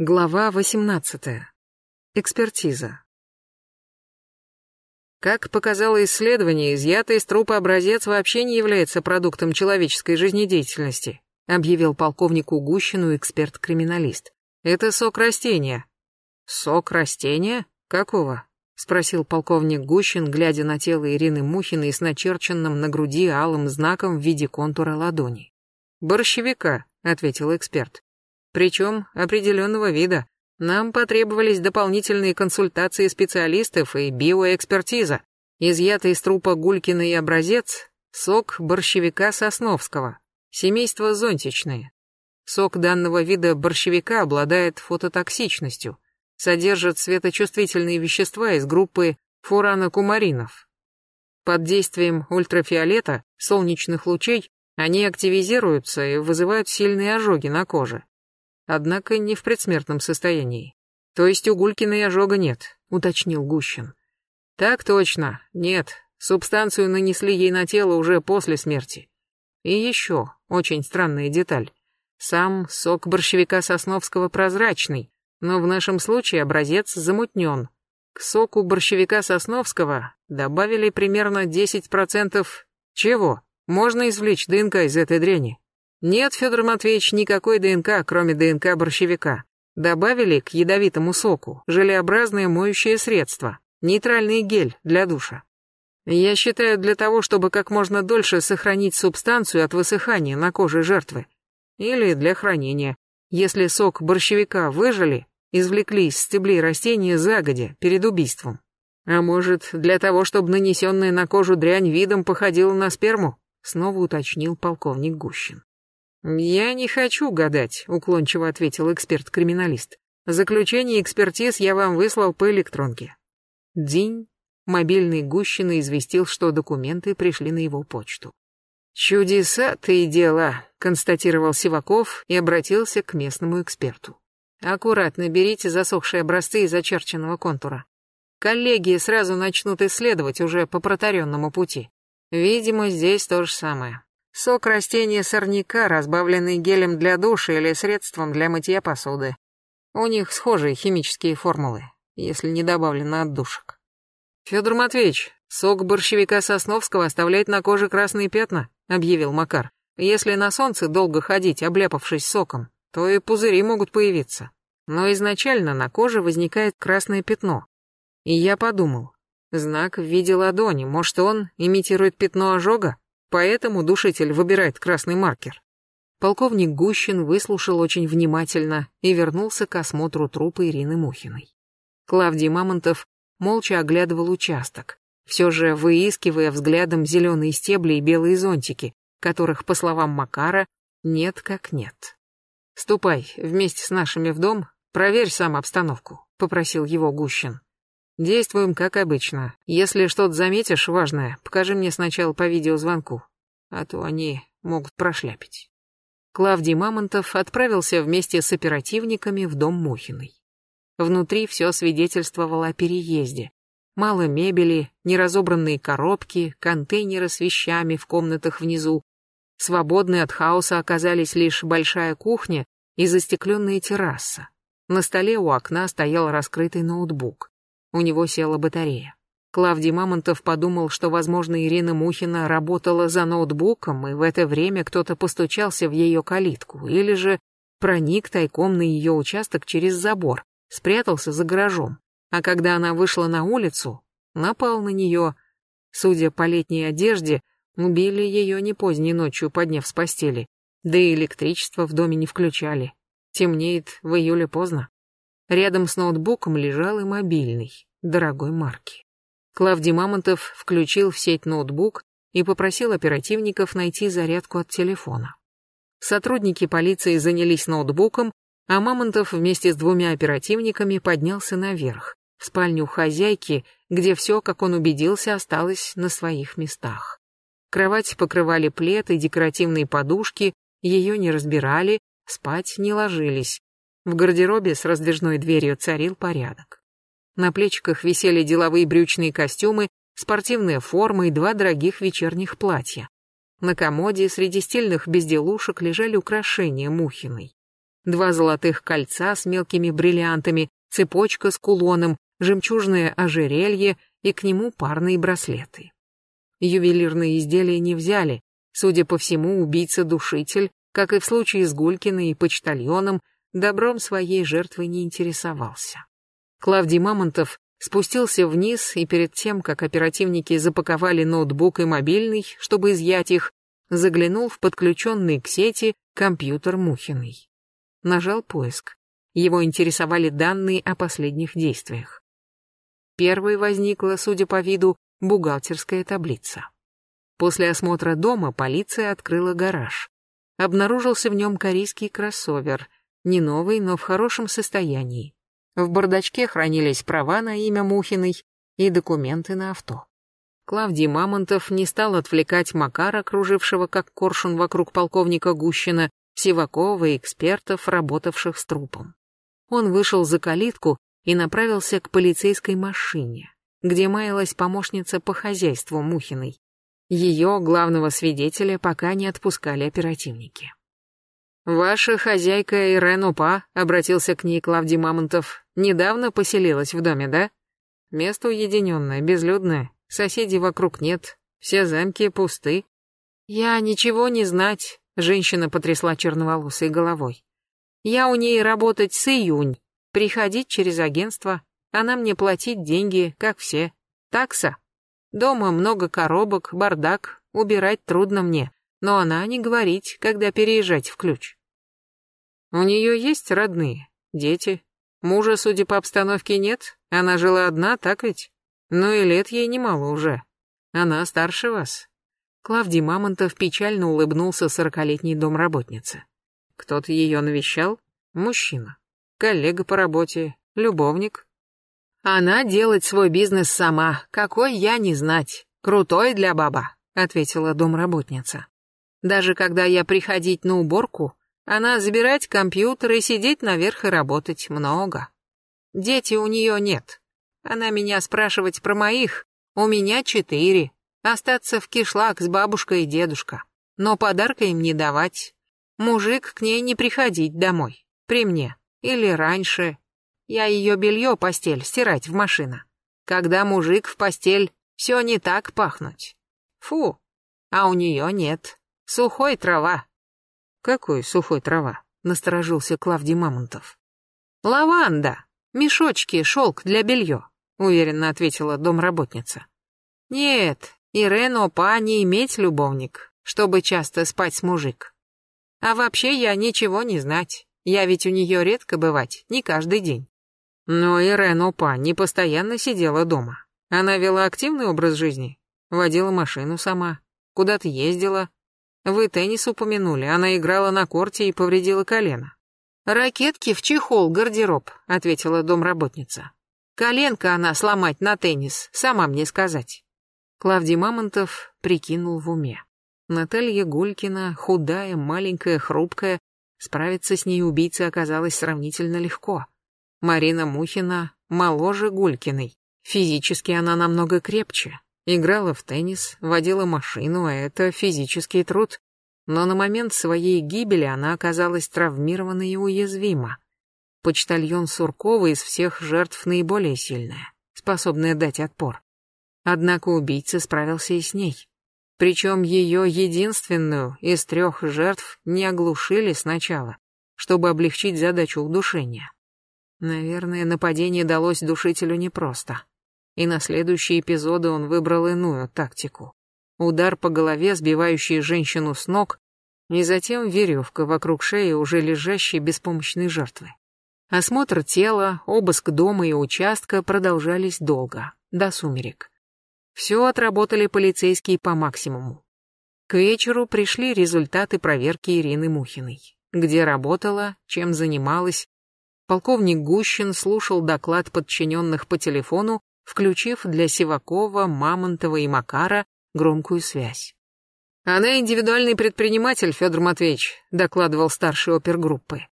Глава 18. Экспертиза. Как показало исследование, изъятый из трупа образец вообще не является продуктом человеческой жизнедеятельности, объявил полковнику Гущину эксперт-криминалист. Это сок растения. Сок растения? Какого? спросил полковник Гущин, глядя на тело Ирины Мухиной с начерченным на груди алым знаком в виде контура ладони. Борщевика, ответил эксперт причем определенного вида. Нам потребовались дополнительные консультации специалистов и биоэкспертиза. Изъятый из трупа Гулькиный образец – сок борщевика сосновского, семейство зонтичные. Сок данного вида борщевика обладает фототоксичностью, содержит светочувствительные вещества из группы фуранокумаринов. Под действием ультрафиолета, солнечных лучей, они активизируются и вызывают сильные ожоги на коже однако не в предсмертном состоянии. То есть у Гулькиной ожога нет, уточнил Гущин. Так точно, нет. Субстанцию нанесли ей на тело уже после смерти. И еще, очень странная деталь. Сам сок борщевика Сосновского прозрачный, но в нашем случае образец замутнен. К соку борщевика Сосновского добавили примерно 10% чего? Можно извлечь ДНК из этой дряни. Нет, Федор Матвеевич, никакой ДНК, кроме ДНК борщевика. Добавили к ядовитому соку желеобразное моющее средство, нейтральный гель для душа. Я считаю, для того, чтобы как можно дольше сохранить субстанцию от высыхания на коже жертвы. Или для хранения. Если сок борщевика выжили, извлекли из стеблей растения загодя, перед убийством. А может, для того, чтобы нанесенная на кожу дрянь видом походила на сперму? Снова уточнил полковник Гущин. «Я не хочу гадать», — уклончиво ответил эксперт-криминалист. «Заключение экспертиз я вам выслал по электронке». День. Мобильный Гущина известил, что документы пришли на его почту. «Чудеса ты дела», — констатировал Сиваков и обратился к местному эксперту. «Аккуратно берите засохшие образцы из очерченного контура. Коллеги сразу начнут исследовать уже по протаренному пути. Видимо, здесь то же самое. Сок растения сорняка, разбавленный гелем для душа или средством для мытья посуды. У них схожие химические формулы, если не добавлено отдушек. Федор Матвеевич, сок борщевика Сосновского оставляет на коже красные пятна, объявил Макар. Если на солнце долго ходить, обляпавшись соком, то и пузыри могут появиться. Но изначально на коже возникает красное пятно. И я подумал, знак в виде ладони, может он имитирует пятно ожога? Поэтому душитель выбирает красный маркер. Полковник Гущин выслушал очень внимательно и вернулся к осмотру трупа Ирины Мухиной. Клавдий Мамонтов молча оглядывал участок, все же выискивая взглядом зеленые стебли и белые зонтики, которых, по словам Макара, нет как нет. «Ступай вместе с нашими в дом, проверь сам обстановку», — попросил его Гущин. Действуем как обычно. Если что-то заметишь важное, покажи мне сначала по видеозвонку, а то они могут прошляпить. Клавдий Мамонтов отправился вместе с оперативниками в дом Мухиной. Внутри все свидетельствовало о переезде. Мало мебели, неразобранные коробки, контейнеры с вещами в комнатах внизу. Свободны от хаоса оказались лишь большая кухня и застекленная терраса. На столе у окна стоял раскрытый ноутбук. У него села батарея. Клавдий Мамонтов подумал, что, возможно, Ирина Мухина работала за ноутбуком, и в это время кто-то постучался в ее калитку, или же проник тайком на ее участок через забор, спрятался за гаражом. А когда она вышла на улицу, напал на нее. Судя по летней одежде, убили ее не поздней ночью, подняв с постели. Да и электричество в доме не включали. Темнеет в июле поздно. Рядом с ноутбуком лежал и мобильный, дорогой марки. Клавдий Мамонтов включил в сеть ноутбук и попросил оперативников найти зарядку от телефона. Сотрудники полиции занялись ноутбуком, а Мамонтов вместе с двумя оперативниками поднялся наверх, в спальню хозяйки, где все, как он убедился, осталось на своих местах. Кровать покрывали плед и декоративные подушки, ее не разбирали, спать не ложились, в гардеробе с раздвижной дверью царил порядок. На плечиках висели деловые брючные костюмы, спортивная форма и два дорогих вечерних платья. На комоде среди стильных безделушек лежали украшения Мухиной. два золотых кольца с мелкими бриллиантами, цепочка с кулоном, жемчужное ожерелье и к нему парные браслеты. Ювелирные изделия не взяли. Судя по всему, убийца-душитель, как и в случае с Гулькиной и почтальоном, добром своей жертвы не интересовался. Клавдий Мамонтов спустился вниз и перед тем, как оперативники запаковали ноутбук и мобильный, чтобы изъять их, заглянул в подключенный к сети компьютер Мухиной. Нажал поиск. Его интересовали данные о последних действиях. Первой возникла, судя по виду, бухгалтерская таблица. После осмотра дома полиция открыла гараж. Обнаружился в нем корейский кроссовер, не новый, но в хорошем состоянии. В бардачке хранились права на имя Мухиной и документы на авто. Клавдий Мамонтов не стал отвлекать Макара, кружившего как коршун вокруг полковника Гущина, Сивакова и экспертов, работавших с трупом. Он вышел за калитку и направился к полицейской машине, где маялась помощница по хозяйству Мухиной. Ее, главного свидетеля, пока не отпускали оперативники. «Ваша хозяйка Ирен Упа», — обратился к ней Клавдий Мамонтов, — «недавно поселилась в доме, да? Место уединенное, безлюдное, соседей вокруг нет, все замки пусты». «Я ничего не знать», — женщина потрясла черноволосой головой. Я у ней работать с июнь, приходить через агентство, она мне платить деньги, как все. Такса. Дома много коробок, бардак, убирать трудно мне, но она не говорить, когда переезжать в ключ. У нее есть родные, дети. Мужа, судя по обстановке, нет, она жила одна, так ведь? Ну и лет ей немало уже. Она старше вас. Клавдий Мамонтов печально улыбнулся сорокалетней домработнице. Кто-то ее навещал? Мужчина. Коллега по работе, любовник. Она делает свой бизнес сама, какой я не знать. Крутой для баба, ответила домработница. Даже когда я приходить на уборку, она забирать компьютер и сидеть наверх и работать много. Дети у нее нет. Она меня спрашивать про моих. У меня четыре. Остаться в кишлак с бабушкой и дедушка. Но подарка им не давать. Мужик к ней не приходить домой. При мне. Или раньше. Я ее белье, постель, стирать в машину. Когда мужик в постель, все не так пахнуть. Фу. А у нее нет. Сухой трава. Какой сухой трава? Насторожился Клавдий Мамонтов. Лаванда. Мешочки, шелк для белье, уверенно ответила домработница. Нет, Ирен Опа не иметь любовник, чтобы часто спать с мужик. А вообще я ничего не знать. Я ведь у нее редко бывать, не каждый день. Но Ирен Опа не постоянно сидела дома. Она вела активный образ жизни. Водила машину сама. Куда-то ездила. Вы теннис упомянули, она играла на корте и повредила колено. «Ракетки в чехол, гардероб», — ответила домработница. «Коленка она сломать на теннис, сама мне сказать». Клавдий Мамонтов прикинул в уме. Наталья Гулькина, худая, маленькая, хрупкая, справиться с ней убийце оказалось сравнительно легко. Марина Мухина моложе Гулькиной. Физически она намного крепче. Играла в теннис, водила машину, а это физический труд. Но на момент своей гибели она оказалась травмирована и уязвима. Почтальон Суркова из всех жертв наиболее сильная, способная дать отпор. Однако убийца справился и с ней. Причем ее единственную из трех жертв не оглушили сначала, чтобы облегчить задачу удушения. Наверное, нападение далось душителю непросто. И на следующие эпизоды он выбрал иную тактику. Удар по голове, сбивающий женщину с ног, и затем веревка вокруг шеи уже лежащей беспомощной жертвы. Осмотр тела, обыск дома и участка продолжались долго, до сумерек. Все отработали полицейские по максимуму. К вечеру пришли результаты проверки Ирины Мухиной. Где работала, чем занималась. Полковник Гущин слушал доклад подчиненных по телефону, включив для Сивакова, Мамонтова и Макара громкую связь. «Она индивидуальный предприниматель, Федор Матвеевич», докладывал старший опергруппы.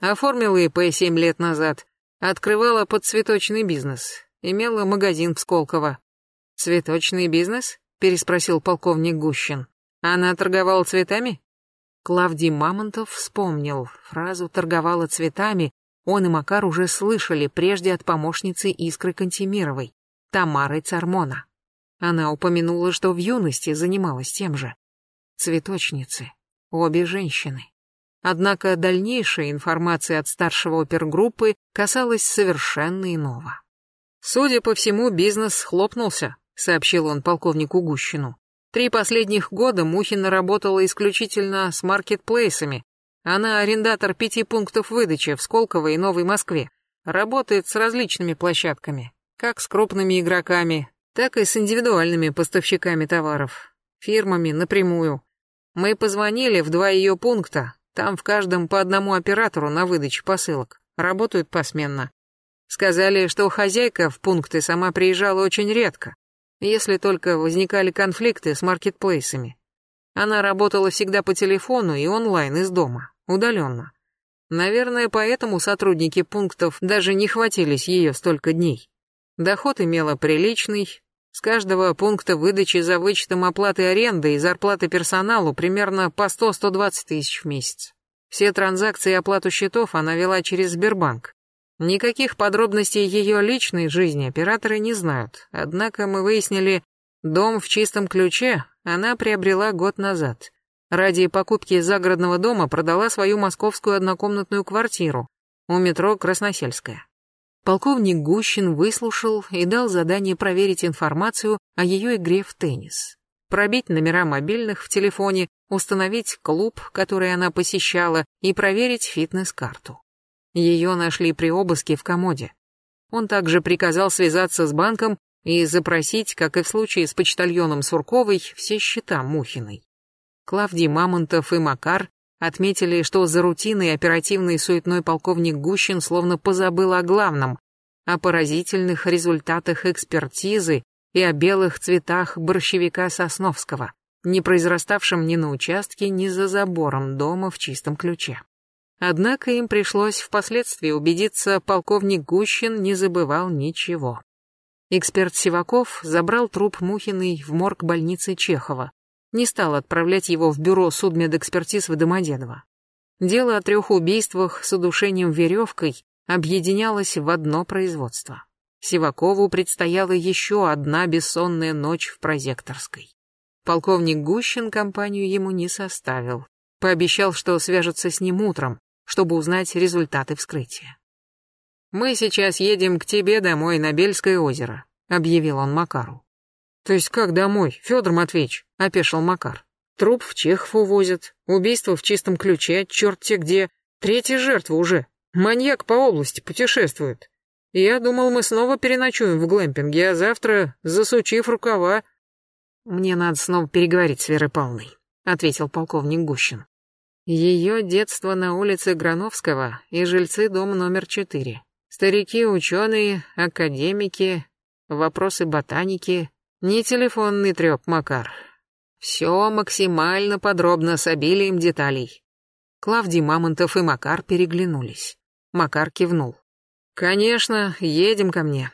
Оформила ИП семь лет назад. Открывала подцветочный бизнес. Имела магазин в Сколково. «Цветочный бизнес?» — переспросил полковник Гущин. «Она торговала цветами?» Клавдий Мамонтов вспомнил, фразу торговала цветами, он и Макар уже слышали прежде от помощницы Искры Кантемировой, Тамары Цармона. Она упомянула, что в юности занималась тем же. Цветочницы. Обе женщины. Однако дальнейшая информация от старшего опергруппы касалась совершенно иного. «Судя по всему, бизнес схлопнулся», — сообщил он полковнику Гущину. «Три последних года Мухина работала исключительно с маркетплейсами. Она арендатор пяти пунктов выдачи в Сколково и Новой Москве. Работает с различными площадками, как с крупными игроками, так и с индивидуальными поставщиками товаров, фирмами напрямую. Мы позвонили в два ее пункта, там в каждом по одному оператору на выдаче посылок, работают посменно. Сказали, что хозяйка в пункты сама приезжала очень редко, если только возникали конфликты с маркетплейсами. Она работала всегда по телефону и онлайн из дома, удаленно. Наверное, поэтому сотрудники пунктов даже не хватились ее столько дней. Доход имела приличный, с каждого пункта выдачи за вычетом оплаты аренды и зарплаты персоналу примерно по 100-120 тысяч в месяц. Все транзакции и оплату счетов она вела через Сбербанк. Никаких подробностей ее личной жизни операторы не знают, однако мы выяснили, дом в чистом ключе она приобрела год назад. Ради покупки загородного дома продала свою московскую однокомнатную квартиру у метро Красносельская. Полковник Гущин выслушал и дал задание проверить информацию о ее игре в теннис. Пробить номера мобильных в телефоне, установить клуб, который она посещала, и проверить фитнес-карту. Ее нашли при обыске в комоде. Он также приказал связаться с банком и запросить, как и в случае с почтальоном Сурковой, все счета Мухиной. Клавдий Мамонтов и Макар Отметили, что за рутиной оперативный суетной полковник Гущин словно позабыл о главном, о поразительных результатах экспертизы и о белых цветах борщевика Сосновского, не произраставшем ни на участке, ни за забором дома в чистом ключе. Однако им пришлось впоследствии убедиться, полковник Гущин не забывал ничего. Эксперт Сиваков забрал труп Мухиной в морг больницы Чехова, не стал отправлять его в бюро судмедэкспертиз в Домодедово. Дело о трех убийствах с удушением веревкой объединялось в одно производство. Сивакову предстояла еще одна бессонная ночь в прозекторской. Полковник Гущин компанию ему не составил. Пообещал, что свяжется с ним утром, чтобы узнать результаты вскрытия. «Мы сейчас едем к тебе домой на Бельское озеро», — объявил он Макару. «То есть как домой, Федор Матвеевич?» — опешил Макар. «Труп в Чехов увозят, убийство в чистом ключе, черт те где. Третья жертва уже. Маньяк по области путешествует. Я думал, мы снова переночуем в глэмпинге, а завтра, засучив рукава...» «Мне надо снова переговорить с Верой Павловной», — ответил полковник Гущин. Ее детство на улице Грановского и жильцы дома номер четыре. Старики-ученые, академики, вопросы ботаники, не телефонный треп, Макар. Все максимально подробно с обилием деталей. Клавдий Мамонтов и Макар переглянулись. Макар кивнул. «Конечно, едем ко мне.